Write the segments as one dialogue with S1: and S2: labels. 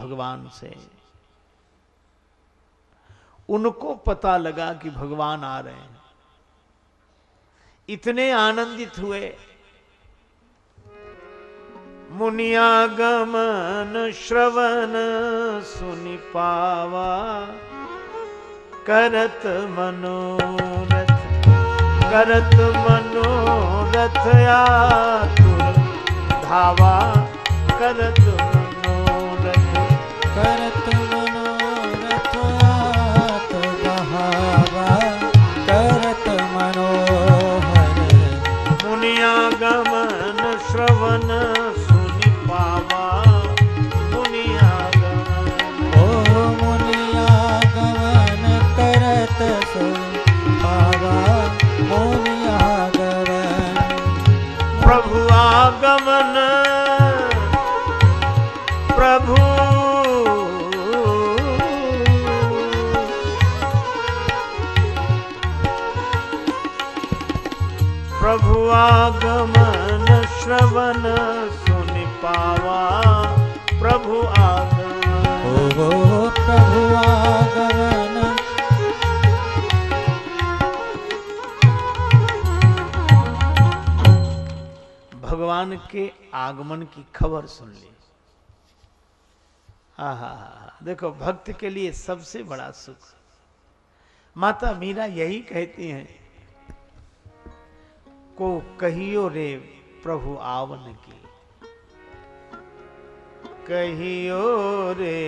S1: भगवान से। उनको पता लगा कि भगवान आ रहे हैं। इतने आनंदित हुए। मुनियागमन श्रवण सुनि पावा, करत मनोरथ करत मनोरथ आतुर धावा, करत
S2: गमन
S1: प्रभु आगमन। प्रभु। प्रभु आगमन श्रवण सुनि पावा। प्रभु आगमन।
S2: ओ प्रभु आगमन।
S1: भगवान के आगमन की खबर सुन ली। हा हा हा देखो, भक्त के लिए सबसे बड़ा सुख। माता मीरा यही कहती हैं, को कहियो रे प्रभु आवन की। कहियो रे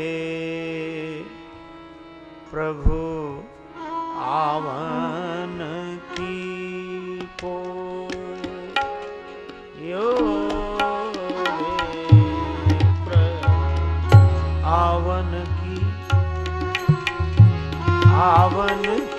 S1: प्रभु आवन आवन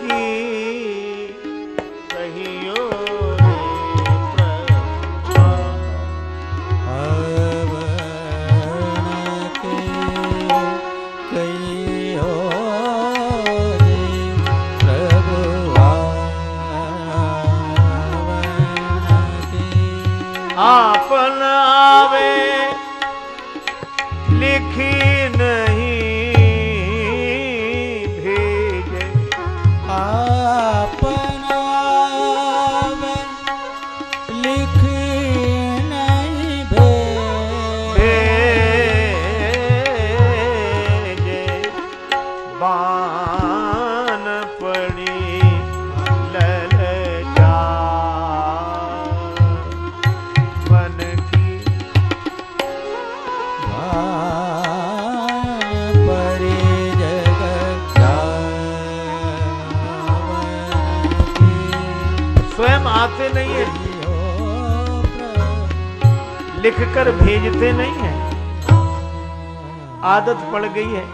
S1: आदत पड़ गई है।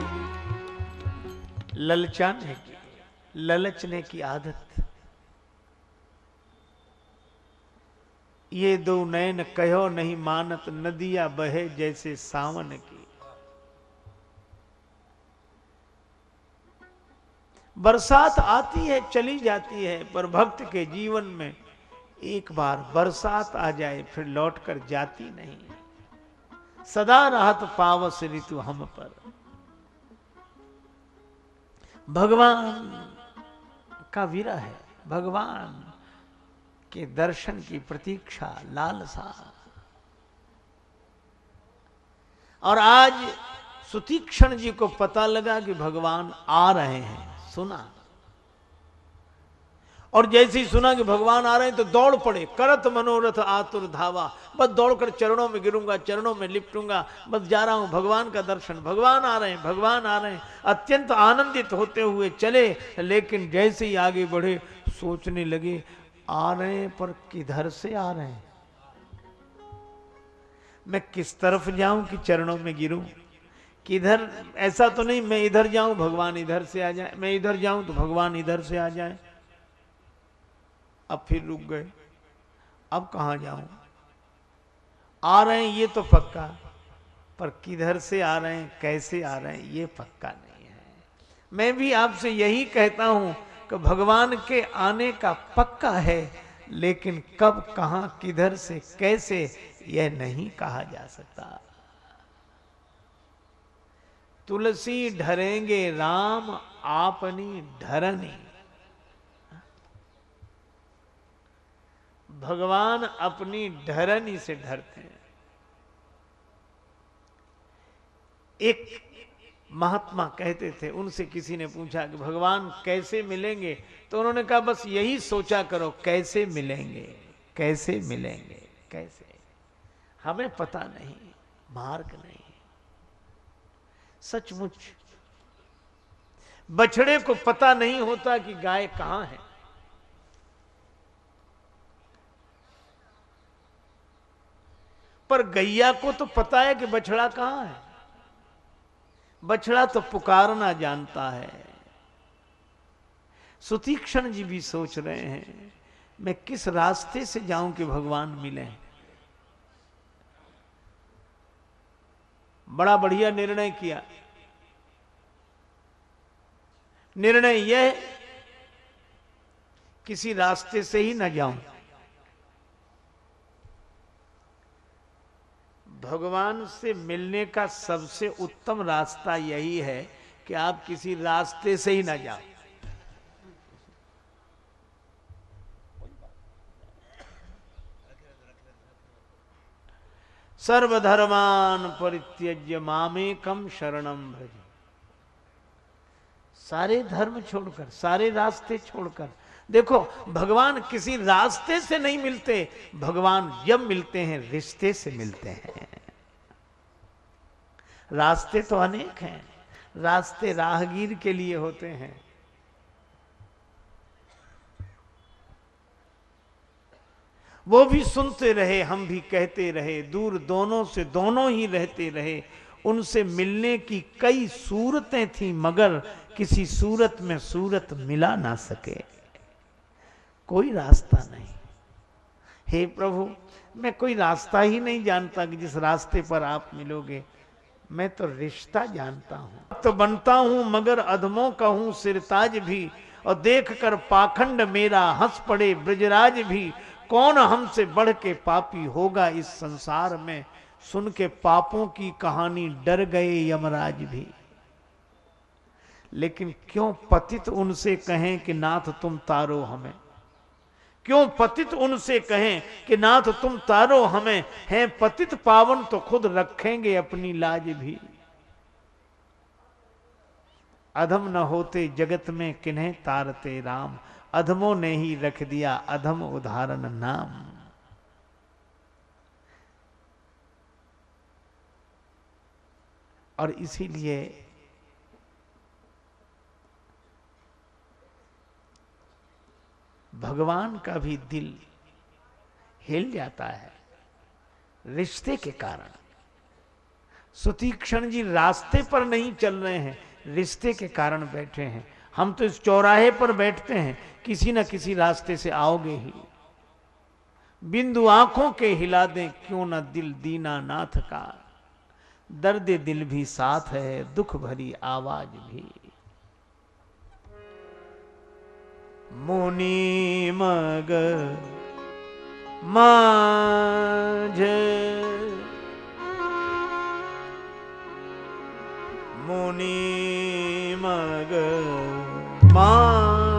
S1: ललचाने की, ललचने की आदत। ये दो नैन कहो नहीं मानत, नदिया बहे जैसे सावन की। बरसात आती है, चली जाती है, पर भक्त के जीवन में एक बार बरसात आ जाए, फिर लौट कर जाती नहीं। सदा रहत पावस ऋतु हम पर। भगवान का विरह है। भगवान के दर्शन की प्रतीक्षा, लालसा। और आज सुतीक्षण जी को पता लगा कि भगवान आ रहे हैं। सुना। और जैसे ही सुना कि भगवान आ रहे हैं तो दौड़ पड़े। करत मनोरथ आतुर धावा। बस दौड़कर चरणों में गिरूँगा, चरणों में लिपटूँगा। बस जा रहा हूँ भगवान का दर्शन। भगवान आ रहे हैं, भगवान आ रहे हैं। अत्यंत आनंदित होते हुए चले, लेकिन जैसे ही आगे बढ़े, सोचने लगे, आ रहे हैं, पर किधर से आ रहे हैं? मैं किस तरफ़ जाऊँ कि चरणों में गिरूं? किधर? ऐसा तो नहीं, मैं इधर जाऊँ, भगवान इधर से आ जाए। मैं इधर जाऊँ तो भगवान इधर से आ जाए। अब फिर रुक गए। अब कहाँ जाऊँ? आ रहे हैं, ये तो पक्का। पर किधर से आ रहे हैं, कैसे आ रहे हैं, ये पक्का नहीं है। मैं भी आपसे यही कहता हूँ कि भगवान के आने का पक्का है, लेकिन कब, कहाँ, किधर से, कैसे, यह नहीं कहा जा सकता। तुलसी ढरेंगे, राम आपनी ढरनी। भगवान अपनी ढरनी से ढरते हैं। एक महात्मा कहते थे, उनसे किसी ने पूछा कि भगवान कैसे मिलेंगे? तो उन्होंने कहा, बस यही सोचा करो, कैसे मिलेंगे? कैसे मिलेंगे? कैसे? हमें पता नहीं, मार्ग नहीं। सचमुच, बछड़े को पता नहीं होता कि गाय कहाँ है। पर गैया को तो पता है कि बछड़ा कहाँ है। बछड़ा तो पुकारना जानता है। सुतीक्षण जी भी सोच रहे हैं, मैं किस रास्ते से जाऊँ कि भगवान मिले। बड़ा बढ़िया निर्णय किया। निर्णय यह किसी रास्ते से ही न जाऊँ। भगवान से मिलने का सबसे उत्तम रास्ता यही है कि आप किसी रास्ते से ही ना जाओ। सर्वधर्मान परित्यज्य मामे कम शरणम भज। सारे धर्म छोड़कर, सारे रास्ते छोड़कर देखो, भगवान किसी रास्ते से नहीं मिलते, भगवान जब मिलते हैं, रिश्ते से मिलते हैं। रास्ते तो अनेक हैं, रास्ते राहगीर के लिए होते हैं। वो भी सुनते रहे, हम भी कहते रहे, दूर दोनों से दोनों ही रहते रहे। उनसे मिलने की कई सूरतें थी, मगर किसी सूरत में सूरत मिला ना सके। कोई रास्ता नहीं। हे प्रभु, मैं कोई रास्ता ही नहीं जानता कि जिस रास्ते पर आप मिलोगे, मैं तो रिश्ता जानता हूँ। तो बनता हूँ, मगर अधमों का हूँ, सिरताज भी, और देख कर पाखंड मेरा हंस पड़े, ब्रजराज भी, कौन हमसे बढ़ के पापी होगा इस संसार में? सुन के पापों की कहानी डर गए यमराज भी। लेकिन क्यों पतित उनसे कहें कि नाथ तुम तारो हमें? क्यों पतित उनसे कहें कि नाथ, तुम तारो हमें, हैं पतित पावन तो खुद रखेंगे अपनी लाज भी। अधम न होते जगत में किन्हें तारते राम, अधमों ने ही रख दिया अधम उदाहरण नाम। और इसीलिए भगवान का भी दिल हिल जाता है रिश्ते के कारण। सुतीक्षण जी रास्ते पर नहीं चल रहे हैं, रिश्ते के कारण बैठे हैं। हम तो इस चौराहे पर बैठते हैं, किसी न किसी रास्ते से आओगे ही। बिंदु आँखों के हिला दें, क्यों ना दिल दीना नाथ का। दर्द दिल भी साथ है, दुख भरी आवाज़ भी। मुनि मग माझ। मुनि मग माझ।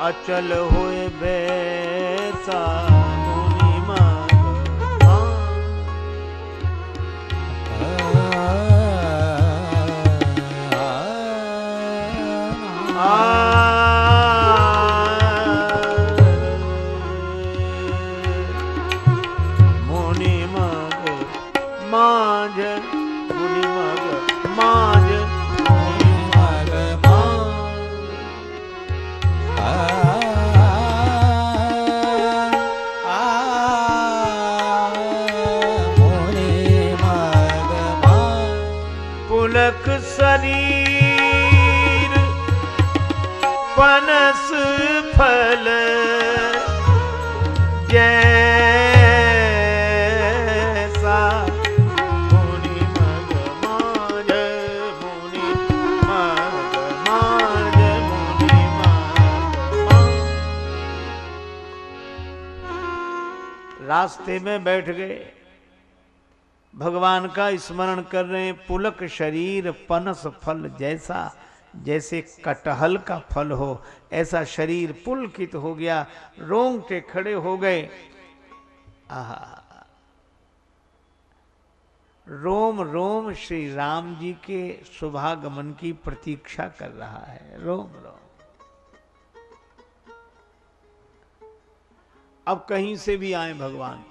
S1: अचल हुए बैसा रास्ते में बैठ गए। भगवान का स्मरण कर रहे हैं, पुलक शरीर पनस फल जैसा, जैसे कटहल का फल हो, ऐसा शरीर पुलकित हो गया, रोंगटे खड़े हो गए। आहा। रोम रोम श्री राम जी के शुभागमन की प्रतीक्षा कर रहा है। रोम रोम। अब कहीं से भी आए भगवान।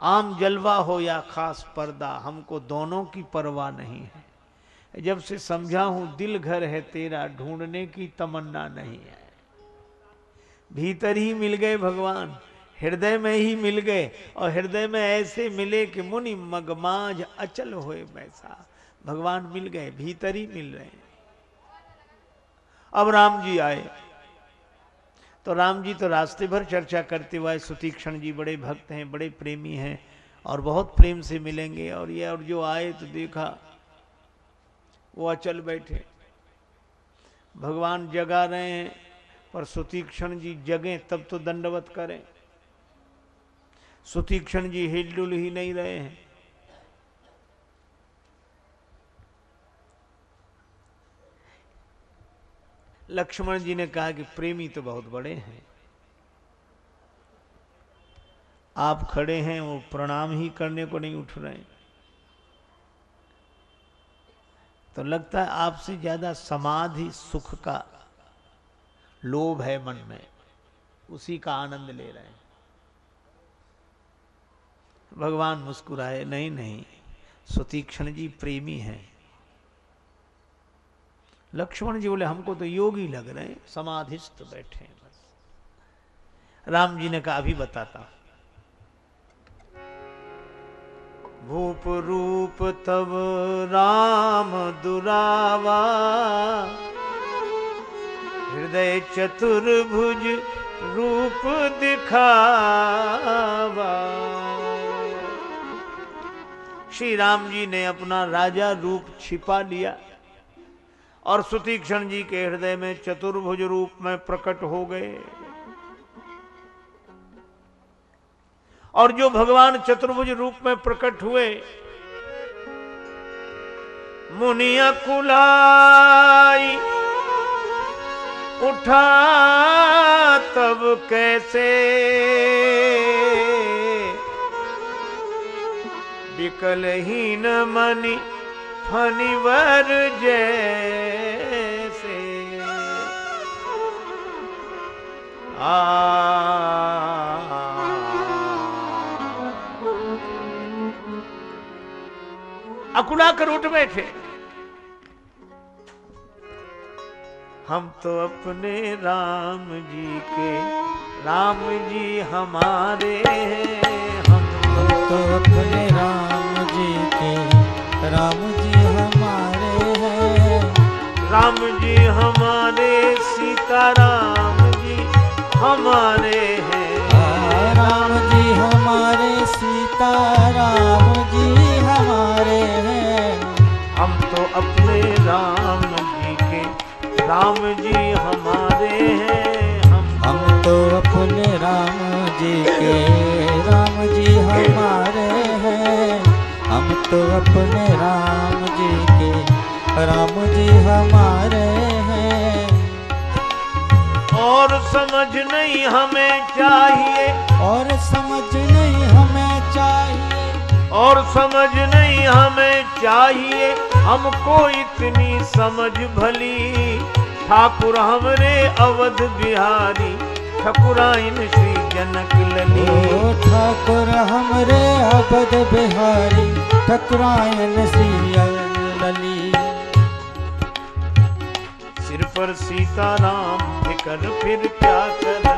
S1: आम जलवा हो या खास पर्दा, हमको दोनों की परवाह नहीं है। जब से समझा हूँ दिल घर है, तेरा ढूँढने की तमन्ना नहीं है। भीतर ही मिल गए भगवान, हृदय में ही मिल गए, और हृदय में ऐसे मिले कि मुनि मगमाज अचल होए वैसा भगवान मिल गए, भीतर ही मिल रहे हैं। अब राम जी आए। तो राम जी तो रास्ते भर चर्चा करते हुए सुतीक्षण जी बड़े भक्त हैं, बड़े प्रेमी हैं और बहुत प्रेम से मिलेंगे और ये और जो आए तो देखा, वो अचल बैठे। भगवान जगा रहे हैं, पर सुतीक्षण जी जगें, तब तो दंडवत करें। सुतीक्षण जी हिलडुल ही नहीं रहे हैं। लक्ष्मण जी ने कहा कि प्रेमी तो बहुत बड़े हैं। आप खड़े हैं, वो प्रणाम ही करने को नहीं उठ रहे। तो लगता है आपसे ज़्यादा समाधि सुख का लोभ है मन में। उसी का आनंद ले रहे हैं। भगवान मुस्कुराए, नहीं नहीं, सुतीक्षण जी प्रेमी हैं। लक्ष्मण जी बोले, हमको तो योगी लग रहे हैं। समाधिस्थ बैठे हैं बस। राम जी ने कहा, अभी बताता भूप रूप तब राम दुरावा, हृदय चतुर्भुज रूप दिखावा। श्री राम जी ने अपना राजा रूप छिपा लिया। और सुतीक्षण जी के हृदय में चतुर्भुज रूप में प्रकट हो गए। और जो भगवान चतुर्भुज रूप में प्रकट हुए मुनिया कुलाई उठा तब कैसे? विकलहीन मनी फनिवर जैसे। आ। अकुड़ा कर उठ बैठे हम तो अपने राम जी के, राम जी हमारे हैं। हम
S2: हम तो अपने राम जी के, राम जी
S1: राम जी हमारे सीता राम जी हमारे हैं।
S2: राम जी हमारे सीता राम जी हमारे हैं।
S1: हम तो अपने राम जी के राम जी हमारे हैं। हम
S2: हम तो अपने राम जी के राम जी हमारे हैं। हम तो अपने राम राम जी हमारे हैं।
S1: और समझ नहीं हमें चाहिए।
S2: और समझ नहीं हमें चाहिए।
S1: और समझ नहीं हमें चाहिए। हमको इतनी समझ भली। ठाकुर हमरे अवध बिहारी। ठकुराइन श्री जनक लली।
S2: ठाकुर हमरे अवध बिहारी। ठकुराइन श्री
S1: पर सीताराम फिकर फिर क्या करना?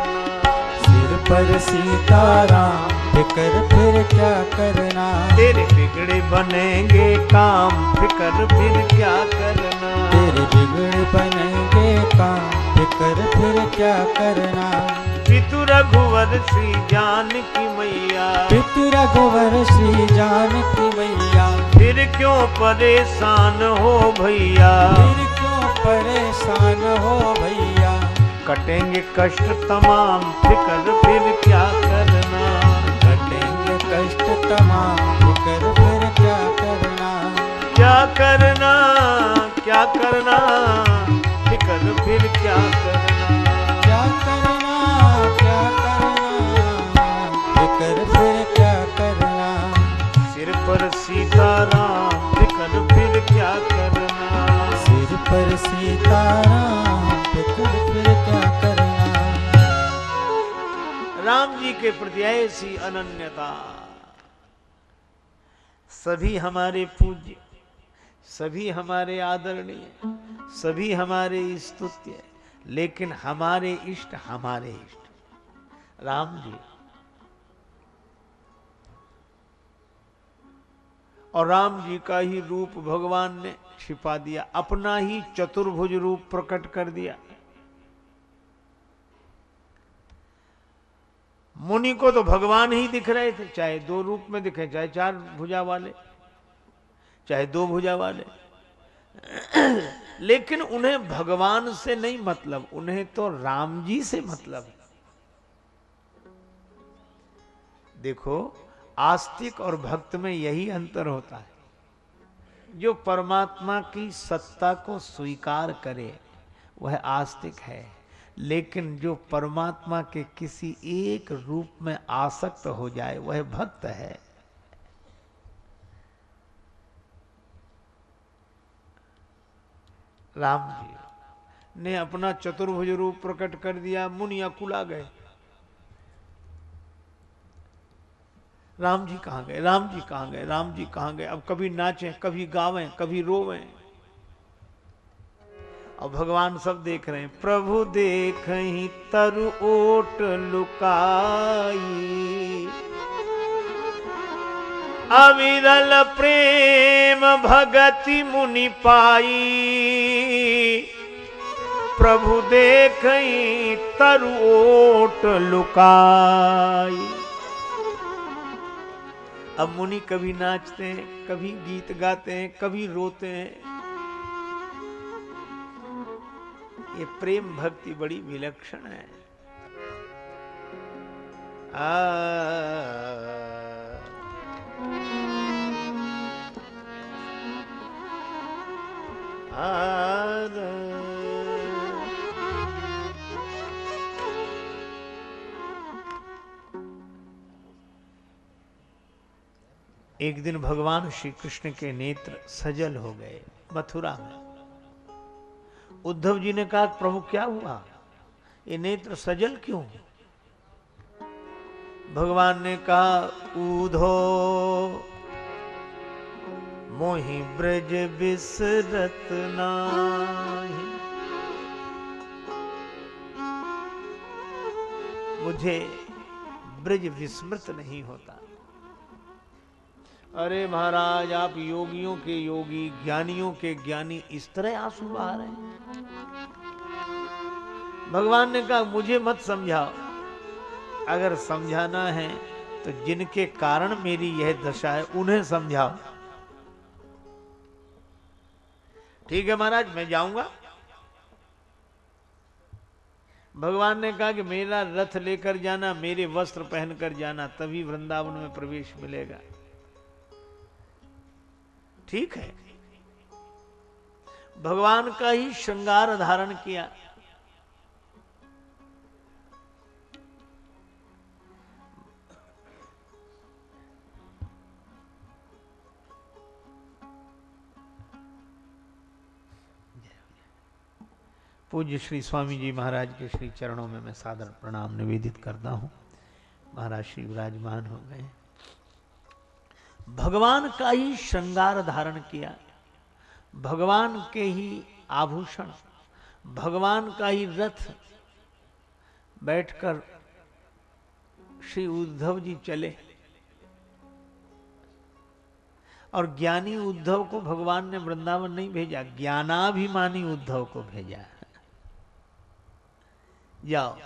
S2: सिर पर सीताराम फिकर फिर क्या करना?
S1: तेरे बिगड़े बनेंगे काम फिकर फिर क्या करना?
S2: तेरे बिगड़ बनेंगे काम फिकर फिर क्या करना?
S1: पितु रघुवर श्री जान की मैया।
S2: पितु रघुवर श्री जान की मैया।
S1: फिर क्यों परेशान हो भैया?
S2: फिर परेशान हो भैया।
S1: कटेंगे कष्ट, तमाम फिकर, फिर क्या करना?
S2: कटेंगे कष्ट, तमाम फिकर, फिर क्या करना?
S1: क्या करना? क्या करना? फिकर, फिर क्या करना राम जी के प्रति ऐसी अनन्यता। सभी हमारे पूज्य, सभी हमारे आदरणीय, सभी हमारे स्तुत्य, लेकिन हमारे इष्ट हमारे इष्ट। राम जी और राम जी का ही रूप भगवान ने छिपा दिया, अपना ही चतुर्भुज रूप प्रकट कर दिया। मुनि को तो भगवान ही दिख रहे थे, चाहे दो रूप में दिखे, चाहे चार भुजा वाले, चाहे दो भुजा वाले। लेकिन उन्हें भगवान से नहीं मतलब उन्हें तो राम जी से मतलब। देखो आस्तिक और भक्त में यही अंतर होता है। जो परमात्मा की सत्ता को स्वीकार करे, वह आस्तिक है। लेकिन जो परमात्मा के किसी एक रूप में आसक्त हो जाए, वह भक्त है। राम जी ने अपना चतुर्भुज रूप प्रकट कर दिया मुनि अकुला गए। राम जी कहाँ गए? राम जी कहाँ गए? राम जी कहाँ गए? अब कभी नाचें, कभी गावें, कभी रोवें। और भगवान सब देख रहे हैं। प्रभु देख ही तरु ओट लुकाई। अविरल प्रेम भगति मुनि पाई। प्रभु देख तरु ओट लुकाई। अब मुनि कभी नाचते हैं कभी गीत गाते हैं कभी रोते हैं ये प्रेम भक्ति बड़ी विलक्षण है आ एक दिन भगवान श्री कृष्ण के नेत्र सजल हो गए, मथुरा में। उद्धव जी ने कहा, प्रभु, क्या हुआ? ये नेत्र सजल क्यों? भगवान ने कहा, ऊधो, मोहि ब्रज बिसरत नाही। मुझे ब्रज विस्मृत नहीं होता। अरे महाराज, आप योगियों के योगी, ज्ञानियों के ज्ञानी इस तरह आँसू बहा रहे हैं। भगवान ने कहा, मुझे मत समझाओ। अगर समझाना है तो जिनके कारण मेरी यह दशा है, उन्हें समझाओ। ठीक है महाराज, मैं जाऊँगा। भगवान ने कहा कि मेरा रथ लेकर जाना, मेरे वस्त्र पहनकर जाना, तभी वृंदावन में प्रवेश मिलेगा। ठीक है। भगवान का ही श्रृंगार धारण किया। पूज्य श्री स्वामी जी महाराज के श्री चरणों में मैं सादर प्रणाम निवेदित करता हूँ। महाराज श्री विराजमान हो गए। भगवान का ही श्रृंगार धारण किया, भगवान के ही आभूषण, भगवान का ही रथ। बैठकर श्री उद्धव जी चले और ज्ञानी उद्धव को भगवान ने वृंदावन नहीं भेजा, ज्ञानाभिमानी उद्धव को भेजा। जाओ।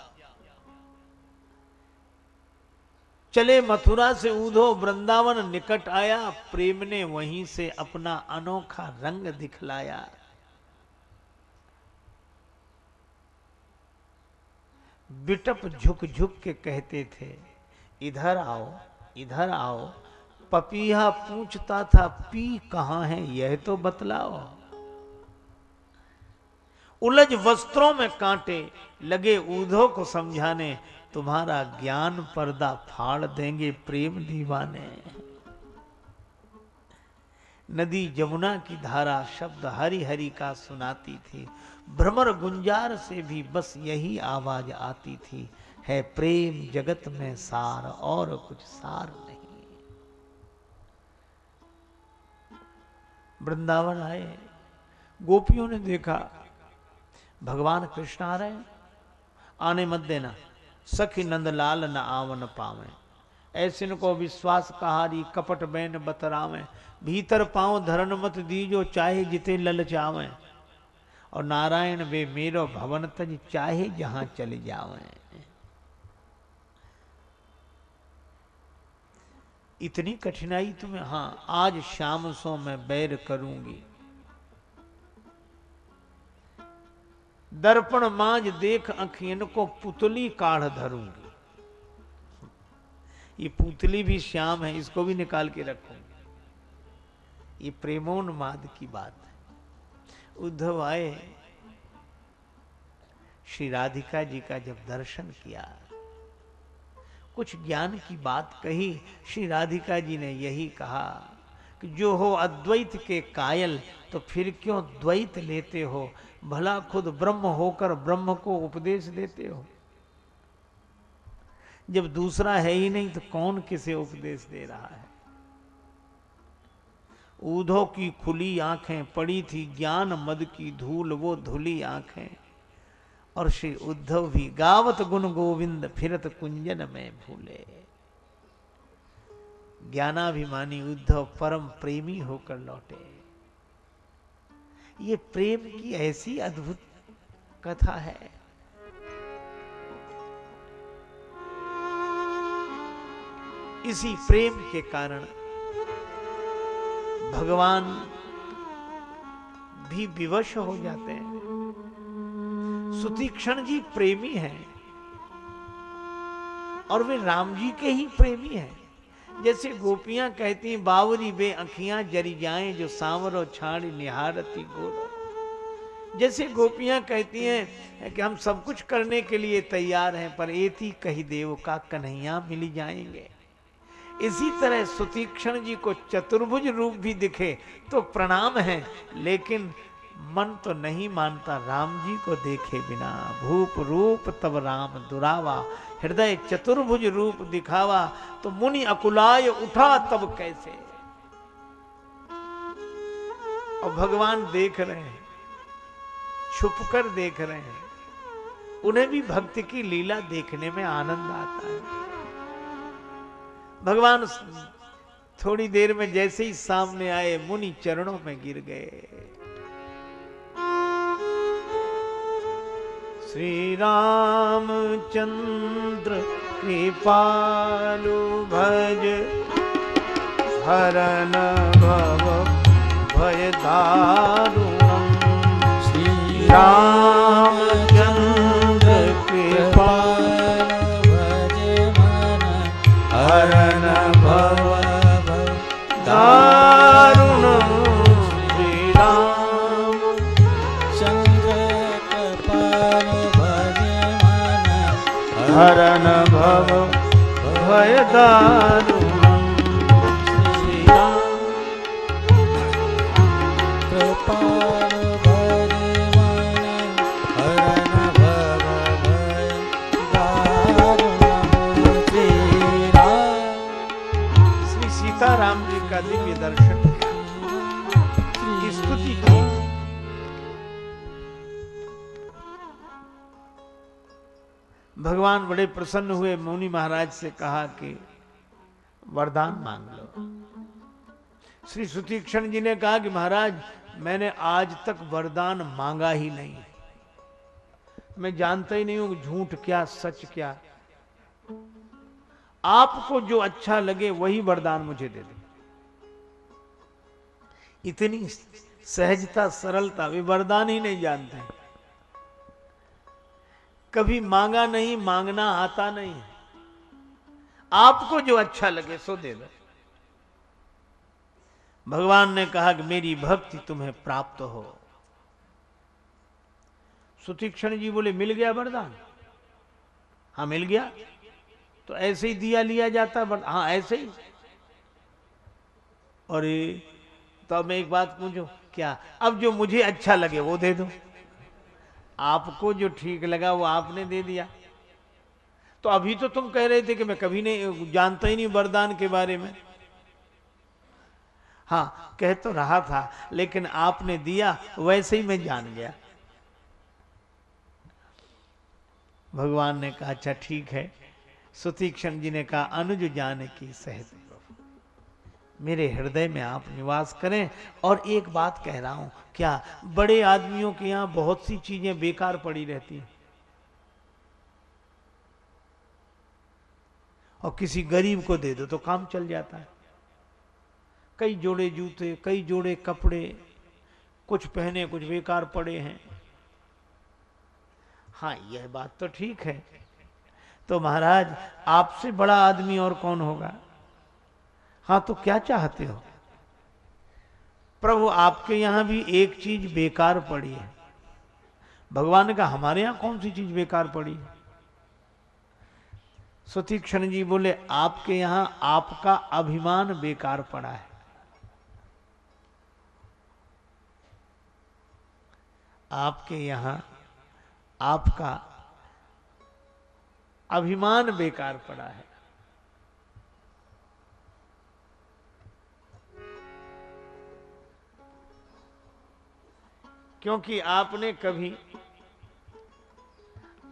S1: चले मथुरा से ऊधो वृंदावन, निकट आया, प्रेम ने वहीं से अपना अनोखा रंग दिखलाया। बिटप झुक झुक के कहते थे, इधर आओ इधर आओ, पपीहा पूछता था, पी कहाँ है, यह तो बतलाओ। उलझ वस्त्रों में कांटे, लगे ऊधो को समझाने तुम्हारा ज्ञान पर्दा फाड़ देंगे प्रेम दीवाने। नदी जमुना की धारा शब्द हरि हरि का सुनाती थी। भ्रमर गुंजार से भी बस यही आवाज़ आती थी। है प्रेम जगत में सार और कुछ सार नहीं। वृंदावन आए। गोपियों ने देखा, भगवान कृष्ण आ रहे आने मत देना। सखी नंदलाल न आवन पावे। ऐसे को विश्वास कहारी, कपट बैन बतरावे। भीतर पाँव धरन मत दीजो, चाहे जिते ललचावे और नारायण, वे मेरो भवन तज चाहे जहाँ चले जावे। इतनी कठिनाई तुम्हें हाँ आज शाम सो मैं बैर करूँगी। दर्पण मांझ देख अखियन को पुतली काढ़ धरूँगी। ये पुतली भी श्याम है, इसको भी निकाल के रखूँगी। ये प्रेमोन्माद की बात है। उद्धव आए, श्री राधिका जी का जब दर्शन किया, कुछ ज्ञान की बात कही, श्री राधिका जी ने यही कहा कि जो हो अद्वैत के कायल तो फिर क्यों द्वैत लेते हो? भला खुद ब्रह्म होकर ब्रह्म को उपदेश देते हो। जब दूसरा है ही नहीं तो कौन किसे उपदेश दे रहा है? ऊधो की खुली आँखें, पड़ी थी ज्ञान, मद की धूल, वो धुली आँखें। और श्री उद्धव भी, गावत गुण गोविंद, फिरत कुंजन में भूले। ज्ञानाभिमानी उद्धव परम प्रेमी होकर लौटे। ये प्रेम की ऐसी अद्भुत कथा है। इसी प्रेम के कारण भगवान भी विवश हो जाते हैं। सुतीक्षण जी प्रेमी हैं और वे राम जी के ही प्रेमी हैं। जैसे गोपियाँ कहती बावरी बे अखियाँ जरी जाएँ, जो सांवरो छाड़ी निहारती गोरो जैसे गोपियाँ कहती हैं कि हम सब कुछ करने के लिए तैयार हैं, पर एती कही देव का कन्हैया मिल जाएँगे। इसी तरह सुतीक्षण जी को चतुर्भुज रूप भी दिखे तो प्रणाम है, लेकिन मन तो नहीं मानता राम जी को देखे बिना। भूप रूप तब राम दुरावा, हृदय चतुर्भुज रूप दिखावा तो मुनि अकुलाय उठा तब कैसे? और भगवान देख रहे हैं, छुप कर देख रहे हैं। उन्हें भी भक्ति की लीला देखने में आनंद आता है। भगवान थोड़ी देर में जैसे ही सामने आए, मुनि चरणों में गिर गए। श्री राम चंद्र कृपालु भज हरन भव भय दारुणम श्री राम चंद्र कृपाल
S2: भज मन
S1: भगवान बड़े प्रसन्न हुए मुनि महाराज से कहा कि वरदान मांग लो। श्री सुतीक्षण जी ने कहा कि महाराज, मैंने आज तक वरदान मांगा ही नहीं। मैं जानता ही नहीं हूँ झूठ क्या, सच क्या। आपको जो अच्छा लगे, वही वरदान मुझे दे दे। इतनी सहजता, सरलता, वे वरदान ही नहीं जानते। कभी मांगा नहीं, मांगना आता नहीं। आपको जो अच्छा लगे सो दे दो। भगवान ने कहा कि मेरी भक्ति तुम्हें प्राप्त हो। सुतीक्षण जी बोले, मिल गया वरदान? हाँ मिल गया। तो ऐसे ही दिया लिया जाता है हाँ ऐसे ही। और तो मैं एक बात पूछूँ, क्या अब जो मुझे अच्छा लगे वो दे दो। आपको जो ठीक लगा वो आपने दे दिया। तो अभी तो तुम कह रहे थे कि मैं कभी नहीं, जानता ही नहीं वरदान के बारे में। हाँ कह तो रहा था, लेकिन आपने दिया, वैसे ही मैं जान गया। भगवान ने कहा अच्छा ठीक है। सुतीक्षण जी ने कहा, अनुज जाने की सहज मेरे हृदय में आप निवास करें। और एक बात कह रहा हूँ, क्या बड़े आदमियों के यहाँ बहुत सी चीज़ें बेकार पड़ी रहती हैं? और किसी गरीब को दे दो तो काम चल जाता है। कई जोड़े जूते, कई जोड़े कपड़े, कुछ पहने, कुछ बेकार पड़े हैं। हाँ यह बात तो ठीक है। तो महाराज, आपसे बड़ा आदमी और कौन होगा? हाँ तो क्या चाहते हो? प्रभु, आपके यहाँ भी एक चीज़ बेकार पड़ी है। भगवान कहा, हमारे यहाँ कौन सी चीज़ बेकार पड़ी है? सुतीक्षण जी बोले, आपके यहाँ आपका अभिमान बेकार पड़ा है। आपके यहाँ आपका अभिमान बेकार पड़ा है। क्योंकि आपने कभी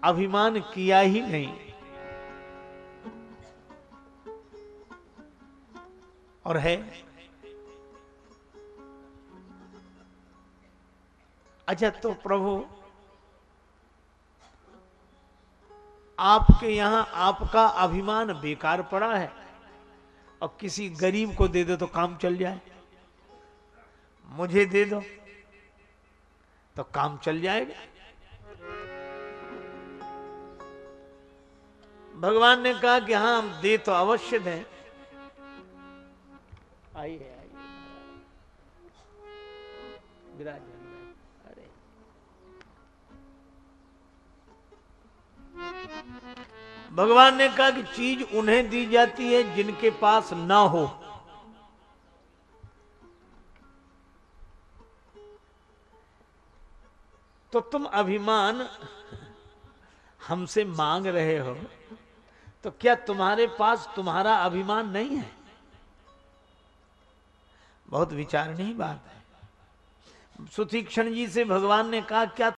S1: अभिमान किया ही नहीं। और है। अच्छा तो प्रभु, आपके यहाँ आपका अभिमान बेकार पड़ा है और किसी गरीब को दे दो तो काम चल जाए। मुझे दे दो तो काम चल जाएगा। भगवान ने कहा कि हाँ हम दे तो अवश्य दें। आइए आइए विराज अरे। भगवान ने कहा कि चीज़ उन्हें दी जाती है जिनके पास ना हो। तो तुम अभिमान हमसे मांग रहे हो तो क्या तुम्हारे पास तुम्हारा अभिमान नहीं है? बहुत विचारणीय बात है। सुतीक्षण जी से भगवान ने कहा क्या